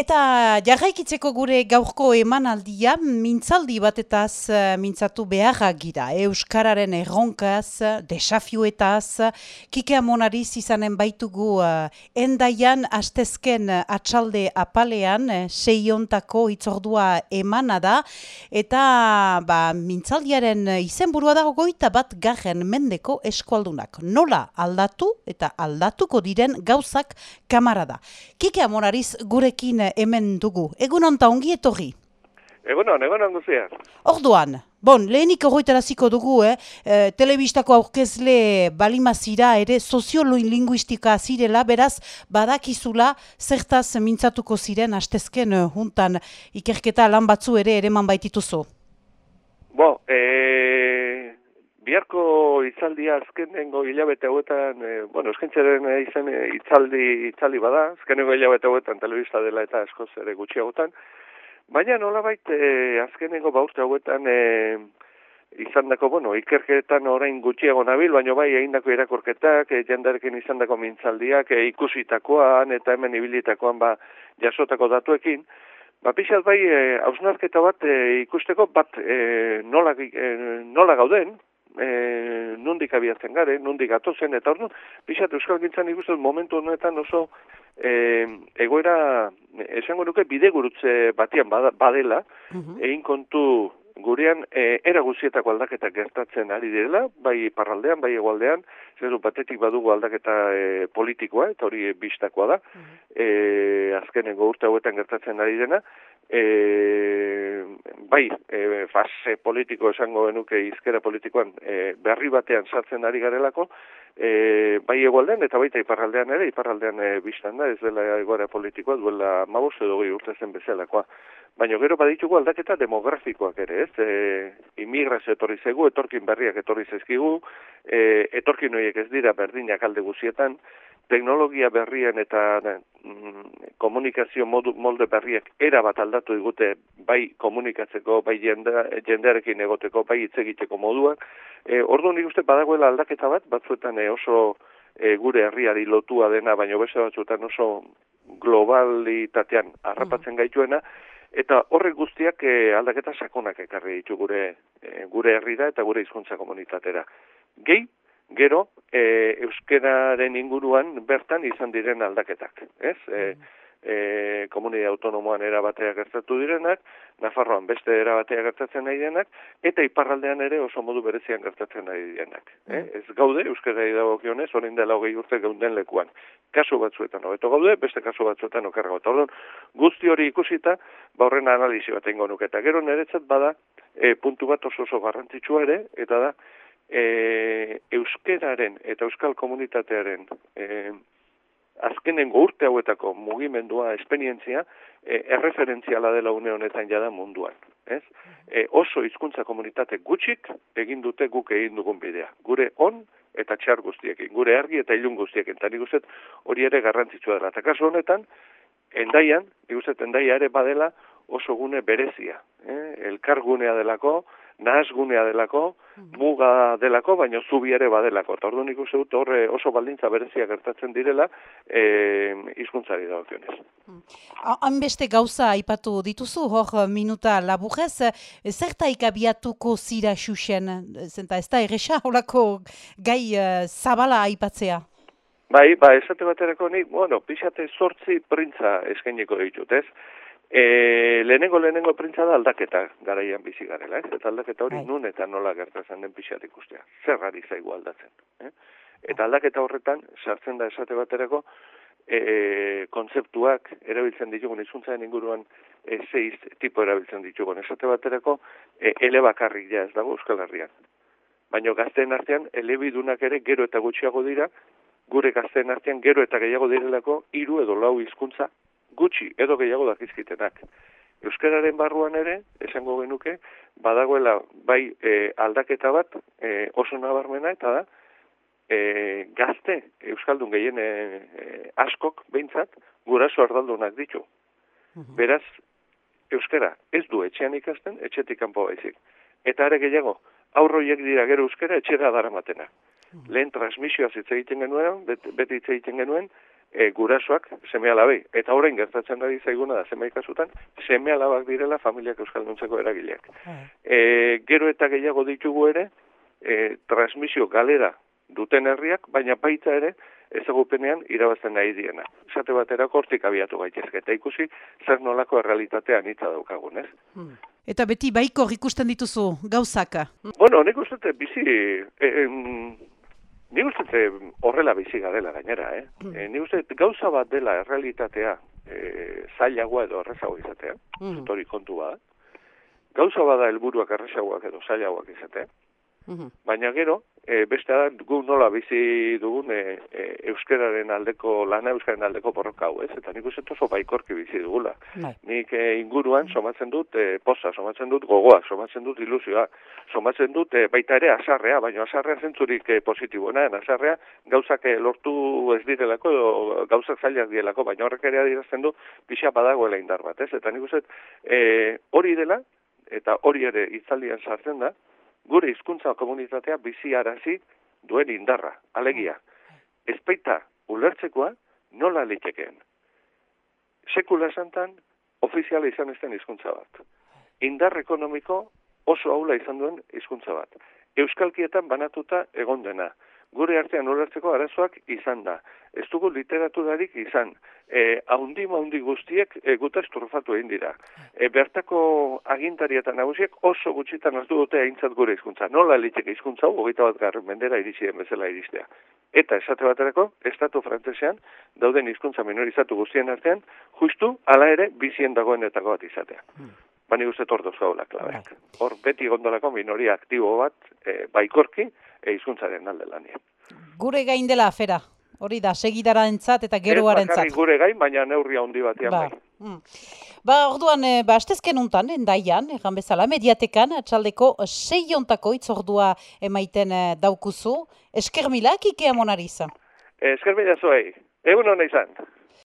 Eta jarraikitzeko gure gaurko emanaldia, mintzaldi batetaz eh, mintzatu beharra gira. Euskararen erronkaz, desafioetaz, kike amonariz izanen baitugu uh, endaian astezken atxalde apalean, seiontako itzordua emana da, eta ba, mintzaldiaren izenburua dago goita bat garen mendeko eskualdunak. Nola aldatu eta aldatuko diren gauzak kamarada. Kike amonariz gurekin hemen dugu. Egun onta ongi etorri? Egun on, egun on guzia. Orduan, bon, lehenik horretaraziko dugu, eh? E, telebistako aurkezle balimazira ere sozioloinlinguistika zirela, beraz, badakizula zertaz mintzatuko ziren hastezken uh, juntan ikerketa lan batzu ere ereman baitituzu. Bo, e, biharko itzaldia azkenengo hilabete hauetan, e, bueno, eskentzaren izan itzaldi, itzaldi bada, azkenengo hilabete hauetan telebista dela eta eskoz ere gutxiagotan, baina nola bait, e, azkenengo baurte hauetan e, izan dako, bueno, ikerketan orain gutxiago nabil, baina bai egindako irakorketak, e, jendarekin izan dako mintzaldiak, e, ikusitakoan eta hemen ibilitakoan ba, jasotako datuekin, Ba, pixat bai, hausnarketa bat ikusteko, bat e, nola, e, nola gauden, e, nondik abiatzen gare, nondik atozen, eta orduan, pixat Euskal Gintzan ikusten momentu honetan oso e, egoera, esango nuke, bidegurutze batian badela, egin kontu gurean e, era guzietako aldaketak gertatzen ari direla, bai parraldean, bai egualdean, zeru batetik badugu aldaketa e, politikoa, eta hori bistakoa da, e, azkenengo urte hauetan gertatzen ari dena, e, bai, fase politiko esango genuke izkera politikoan e, berri batean sartzen ari garelako, e, bai egualdean eta baita iparraldean ere, iparraldean e, biztan da, ez dela egoera politikoa, duela mabuz edo gehi urte zen bezalakoa. Baina gero baditugu aldaketa demografikoak ere, ez? E, imigrazio etorri zegu, etorkin berriak etorri zezkigu, e, etorkin horiek ez dira berdinak alde guzietan, teknologia berrien eta mm, komunikazio modu, molde berriak era bat aldatu digute bai komunikatzeko, bai jende, jendearekin egoteko, bai hitz egiteko moduak. E, Ordu nik uste badagoela aldaketa bat, batzuetan e, oso e, gure herriari lotua dena, baina beste batzuetan oso globalitatean harrapatzen gaituena, eta horrek guztiak e, aldaketa sakonak ekarri ditu gure, e, gure herrira eta gure hizkuntza komunitatera. Gehi, gero e, euskeraren inguruan bertan izan diren aldaketak, ez? E, e, komunide autonomoan erabatea gertatu direnak, Nafarroan beste erabatea gertatzen nahi denak, eta iparraldean ere oso modu berezian gertatzen nahi denak. Eh? Ez gaude, euskara idagokionez, orain dela hogei urte geunden lekuan. Kasu batzuetan hobeto gaude, beste kasu batzuetan okerrago. Eta orduan, guzti hori ikusita, ba horren analizi bat ingo nuketa. Gero niretzat bada, e, puntu bat oso oso garrantzitsua ere, eta da, e, euskeraren eta euskal komunitatearen e, azkenengo urte hauetako mugimendua, esperientzia, e, erreferentziala dela une honetan jada munduan. Ez? E, oso hizkuntza komunitate gutxik egin dute guk egin dugun bidea. Gure on eta txar guztiekin, gure argi eta ilun guztiekin. Eta nik hori ere garrantzitsua dela. Eta kasu honetan, endaian, nik endaia ere badela oso gune berezia. Eh? Elkargunea delako, nahazgunea delako, hmm. muga delako, baina zubi ere badelako. Eta orduan ikusi dut horre oso baldintza berezia gertatzen direla e, izkuntzari dagokionez. Hmm. Hanbeste gauza aipatu dituzu, hor minuta laburrez, zerta ikabiatuko zira xuxen, zenta ez da erresa holako gai uh, zabala aipatzea? Bai, ba, esate baterako ni, bueno, pixate sortzi printza eskainiko ditut, ez? E, lehenengo lehenengo printza da aldaketa garaian bizi garela, ez? Eta aldaketa hori bai. nun eta nola gertatzen den pixat ikustea. Zer gari zaigu aldatzen. Eh? Eta aldaketa horretan, sartzen da esate baterako, e, kontzeptuak erabiltzen ditugun izuntzaren inguruan e, zeiz tipo erabiltzen ditugun. Esate baterako, e, ele bakarrik ja ez dago Euskal Herrian. Baina gazteen artean, elebidunak ere gero eta gutxiago dira, gure gazteen artean gero eta gehiago direlako hiru edo lau hizkuntza gutxi edo gehiago dakizkitenak. Euskararen barruan ere, esango genuke, badagoela bai e, aldaketa bat e, oso nabarmena eta da, e, gazte Euskaldun gehien e, e, askok behintzat guraso ardaldunak ditu. Mhm. Beraz, Euskara ez du etxean ikasten, etxetik kanpo baizik. Eta are gehiago, aurroiek dira gero Euskara etxera dara matena. Mhm. Lehen transmisioa zitza egiten genuen, beti hitz egiten genuen, e, gurasoak seme alabai. Eta orain gertatzen ari zaiguna da zenbait kasutan, seme alabak direla familiak euskalduntzeko eragileak. E, gero eta gehiago ditugu ere, e, transmisio galera duten herriak, baina baita ere, ezagupenean irabazten nahi diena. Esate batera hortik abiatu gaitezke, eta ikusi zer nolako errealitatean hitza daukagun, ez? Hmm. Eta beti baiko ikusten dituzu gauzaka? Bueno, nik uste bizi, e, Ni uste horrela bizi dela gainera, eh? Mm. E, ni uste gauza bat dela errealitatea e, zailagoa edo errezago izatea, mm. hori kontu bat. Gauza bada helburuak errezagoak edo zailagoak izatea. -hmm. Baina gero, e, beste da, gu nola bizi dugun e, e, euskararen aldeko, lana euskararen aldeko porroka hau, ez? Eta nik uste oso baikorki bizi dugula. Bai. Nik e, inguruan somatzen dut e, posa, somatzen dut gogoa, somatzen dut ilusioa, somatzen dut e, baita ere asarrea, baina asarrea zentzurik e, positiboena, asarrea gauzak e, lortu ez direlako, edo gauzak zailak dielako, baina horrek ere adirazten du pixa badagoela indar bat, ez? Eta nik uste e, hori dela, eta hori ere itzaldian sartzen da, gure hizkuntza komunitatea bizi arazi duen indarra, alegia. Ezpeita ulertzekoa nola litekeen. Sekula santan ofiziala izan ezten hizkuntza bat. Indar ekonomiko oso aula izan duen hizkuntza bat. Euskalkietan banatuta egon dena gure artean ulertzeko arazoak izan da. Ez dugu literaturarik izan. E, haundi maundi guztiek e, guta esturfatu egin dira. E, bertako agintarietan nagusiek oso gutxitan ez dute aintzat gure hizkuntza. Nola litzek hizkuntza hau, hogeita bat garren mendera iritsi den bezala iristea. Eta esate baterako, estatu frantzesean, dauden hizkuntza minorizatu guztien artean, justu, ala ere, bizien dagoenetako bat izatea. Hmm. Bani guzti tordoz gaula, klabeak. Bai. Hor, beti gondolako minoria aktibo bat, e, baikorki, e, izkuntzaren alde lanien. Gure gain dela afera, hori da, segidara entzat eta geroaren entzat. Ez gure gain, baina neurria handi batean ba. bai. Mm. Ba, orduan, e, ba, astezken untan, endaian, egan bezala, mediatekan, atxaldeko sei ontako itzordua emaiten e, daukuzu. Esker milak, Ikea Monariza? Esker mila zoei. Egun hona izan.